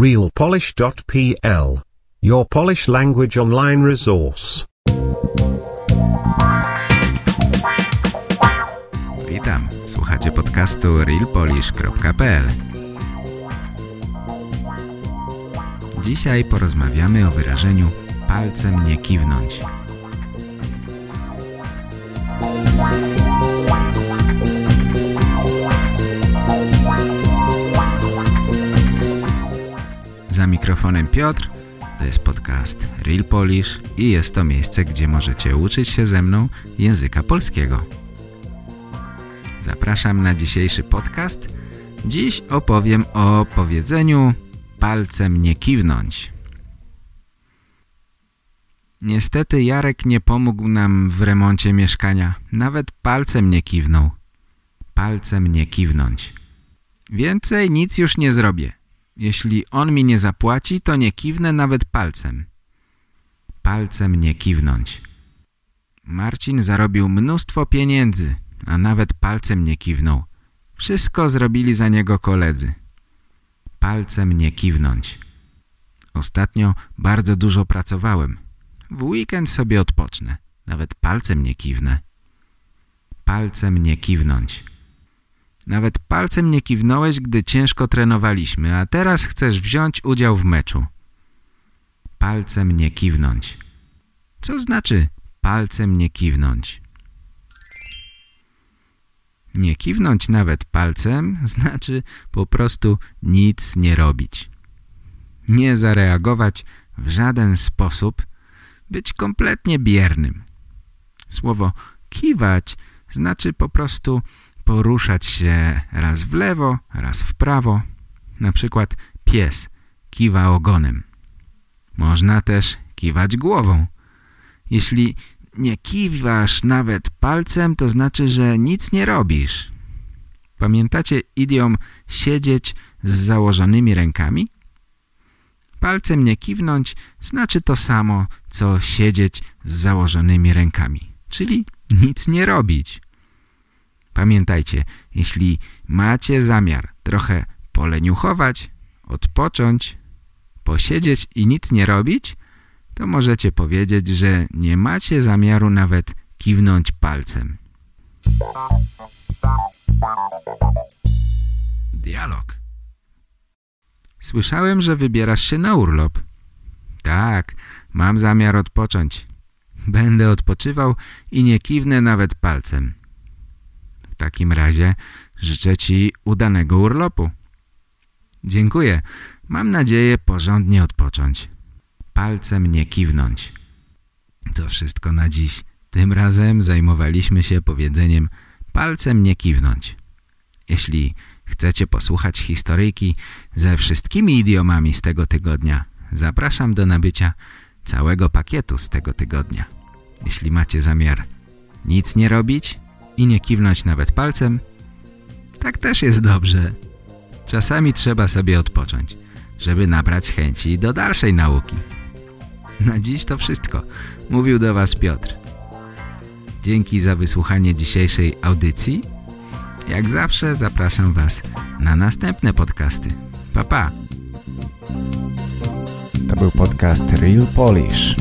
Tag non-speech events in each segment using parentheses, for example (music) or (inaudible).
realpolish.pl. Your Polish language online resource. Witam, słuchacie podcastu realpolish.pl Dzisiaj porozmawiamy o wyrażeniu palcem nie kiwnąć. Za mikrofonem Piotr, to jest podcast Real Polish i jest to miejsce, gdzie możecie uczyć się ze mną języka polskiego. Zapraszam na dzisiejszy podcast. Dziś opowiem o powiedzeniu palcem nie kiwnąć. Niestety Jarek nie pomógł nam w remoncie mieszkania. Nawet palcem nie kiwnął. Palcem nie kiwnąć. Więcej nic już nie zrobię. Jeśli on mi nie zapłaci, to nie kiwnę nawet palcem. Palcem nie kiwnąć. Marcin zarobił mnóstwo pieniędzy, a nawet palcem nie kiwnął. Wszystko zrobili za niego koledzy. Palcem nie kiwnąć. Ostatnio bardzo dużo pracowałem. W weekend sobie odpocznę. Nawet palcem nie kiwnę. Palcem nie kiwnąć. Nawet palcem nie kiwnąłeś, gdy ciężko trenowaliśmy, a teraz chcesz wziąć udział w meczu. Palcem nie kiwnąć. Co znaczy palcem nie kiwnąć? Nie kiwnąć nawet palcem (laughs) znaczy po prostu nic nie robić. Nie zareagować w żaden sposób, być kompletnie biernym. Słowo kiwać znaczy po prostu poruszać się raz w lewo, raz w prawo. Na przykład pies kiwa ogonem. Można też kiwać głową. Jeśli nie kiwasz nawet palcem, to znaczy, że nic nie robisz. Pamiętacie idiom siedzieć z założonymi rękami? Palcem nie kiwnąć znaczy to samo, co siedzieć z założonymi rękami, czyli nic nie robić. Pamiętajcie, jeśli macie zamiar trochę poleniuchować, odpocząć, posiedzieć i nic nie robić, to możecie powiedzieć, że nie macie zamiaru nawet kiwnąć palcem. Dialog Słyszałem, że wybierasz się na urlop. Tak, mam zamiar odpocząć. Będę odpoczywał i nie kiwnę nawet palcem. Takim razie życzę Ci udanego urlopu. Dziękuję. Mam nadzieję porządnie odpocząć. Palcem nie kiwnąć. To wszystko na dziś. Tym razem zajmowaliśmy się powiedzeniem palcem nie kiwnąć. Jeśli chcecie posłuchać historyjki ze wszystkimi idiomami z tego tygodnia, zapraszam do nabycia całego pakietu z tego tygodnia. Jeśli macie zamiar nic nie robić i nie kiwnąć nawet palcem, tak też jest dobrze. Czasami trzeba sobie odpocząć, żeby nabrać chęci do dalszej nauki. Na dziś to wszystko. Mówił do Was Piotr. Dzięki za wysłuchanie dzisiejszej audycji. Jak zawsze zapraszam Was na następne podcasty. Pa, pa! To był podcast Real Polish.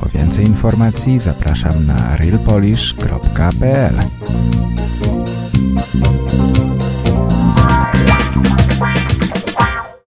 Po więcej informacji zapraszam na realpolish.pl